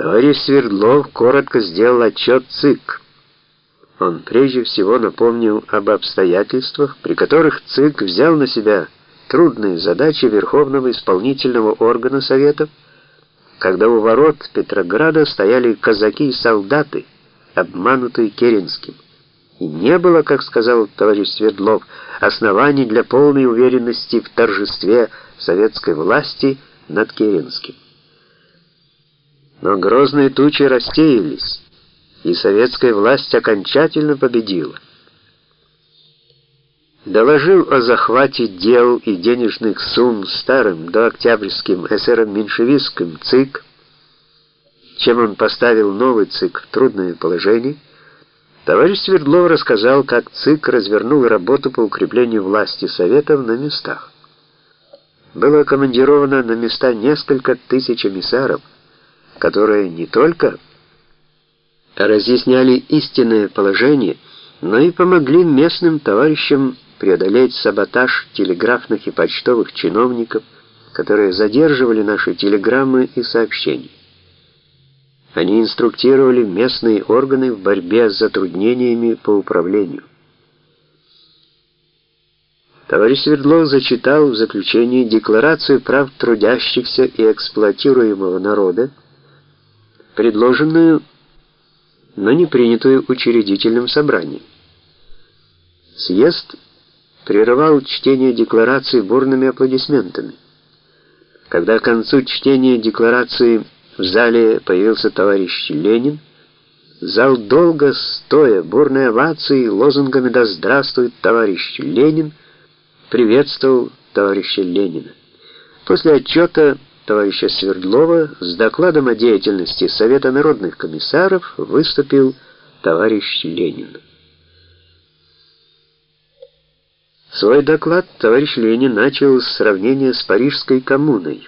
Товарищ Свердлов коротко сделал отчет ЦИК. Он прежде всего напомнил об обстоятельствах, при которых ЦИК взял на себя трудные задачи Верховного исполнительного органа Советов, когда у ворот Петрограда стояли казаки и солдаты, обманутые Керенским. И не было, как сказал товарищ Свердлов, оснований для полной уверенности в торжестве советской власти над Керенским. Но грозные тучи рассеялись, и советская власть окончательно победила. Доложил о захвате дел и денежных сумм старым дооктябрьским эсером-меньшевистским ЦИК, чем он поставил новый ЦИК в трудное положение, товарищ Свердлов рассказал, как ЦИК развернул работу по укреплению власти Советов на местах. Было командировано на места несколько тысяч эмиссаров, которые не только разъясняли истинное положение, но и помогли местным товарищам преодолеть саботаж телеграфных и почтовых чиновников, которые задерживали наши телеграммы и сообщения. Они инструктировали местные органы в борьбе с затруднениями по управлению. Товарищ Свердлов зачитал в заключении Декларацию прав трудящихся и эксплуатируемого народа, предложенную, но не принятую учредительным собранием. Съезд прерывал чтение декларации бурными аплодисментами. Когда к концу чтения декларации в зале появился товарищ Ленин, зал долго стоя, бурной овацией, лозунгами «Да здравствует товарищ Ленин!» приветствовал товарища Ленина. После отчета товарища Свердлова с докладом о деятельности Совета народных комиссаров выступил товарищ Ленин. Свой доклад товарищ Ленин начал с сравнения с Парижской коммуной,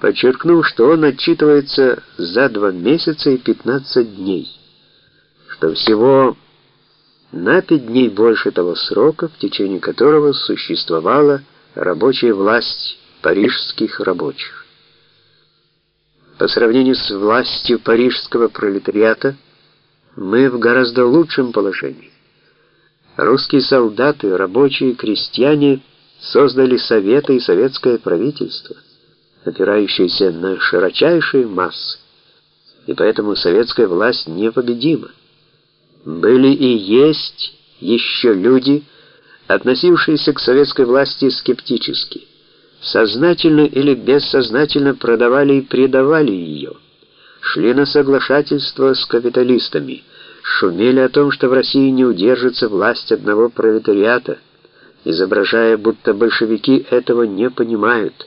подчеркнув, что он отчитывается за два месяца и 15 дней, что всего на пять дней больше того срока, в течение которого существовала рабочая власть парижских рабочих. По сравнению с властью парижского пролетариата, мы в гораздо лучшем положении. Русские солдаты, рабочие, крестьяне создали советы и советское правительство, опирающееся на широчайшие массы, и поэтому советская власть непобедима. Были и есть еще люди, относившиеся к советской власти скептически сознательно или бессознательно продавали и предавали ее, шли на соглашательство с капиталистами, шумели о том, что в России не удержится власть одного пролетариата, изображая, будто большевики этого не понимают.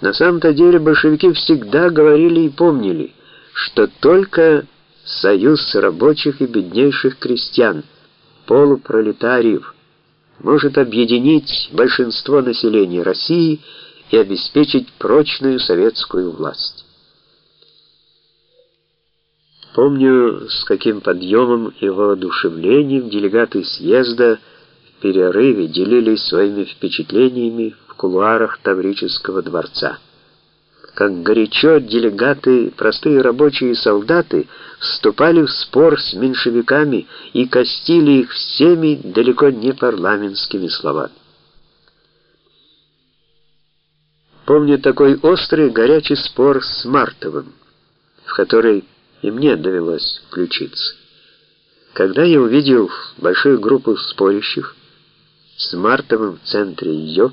На самом-то деле большевики всегда говорили и помнили, что только союз рабочих и беднейших крестьян, полупролетариев – может объединить большинство населения России и обеспечить прочную советскую власть. Помню, с каким подъемом и воодушевлением делегаты съезда в перерыве делились своими впечатлениями в кулуарах Таврического дворца как горячо делегаты, простые рабочие и солдаты вступали в спор с меньшевиками и костили их всеми далеко не парламентскими словами. Помню такой острый горячий спор с Мартовым, в который и мне довелось включиться. Когда я увидел большую группу спорящих с Мартовым в центре ее,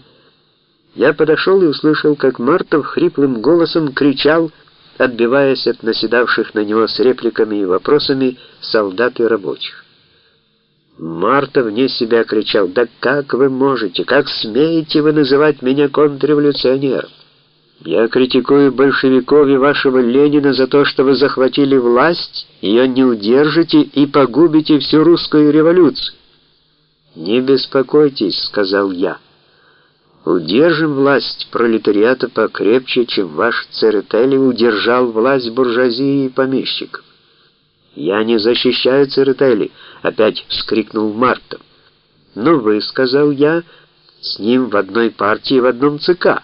я подошел и услышал, как Мартов хриплым голосом кричал, отбиваясь от наседавших на него с репликами и вопросами солдат и рабочих. Мартов вне себя кричал, «Да как вы можете, как смеете вы называть меня контрреволюционером? Я критикую большевиков и вашего Ленина за то, что вы захватили власть, ее не удержите и погубите всю русскую революцию». «Не беспокойтесь», — сказал я. Удержим власть пролетариата покрепче, чем ваш Церетели удержал власть буржуазии и помещиков. «Я не защищаю Церетели», — опять вскрикнул Мартов. «Ну вы», — сказал я, — «с ним в одной партии в одном ЦК.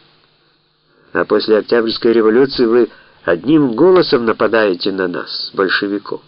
А после Октябрьской революции вы Одним голосом нападаете на нас, большевиков.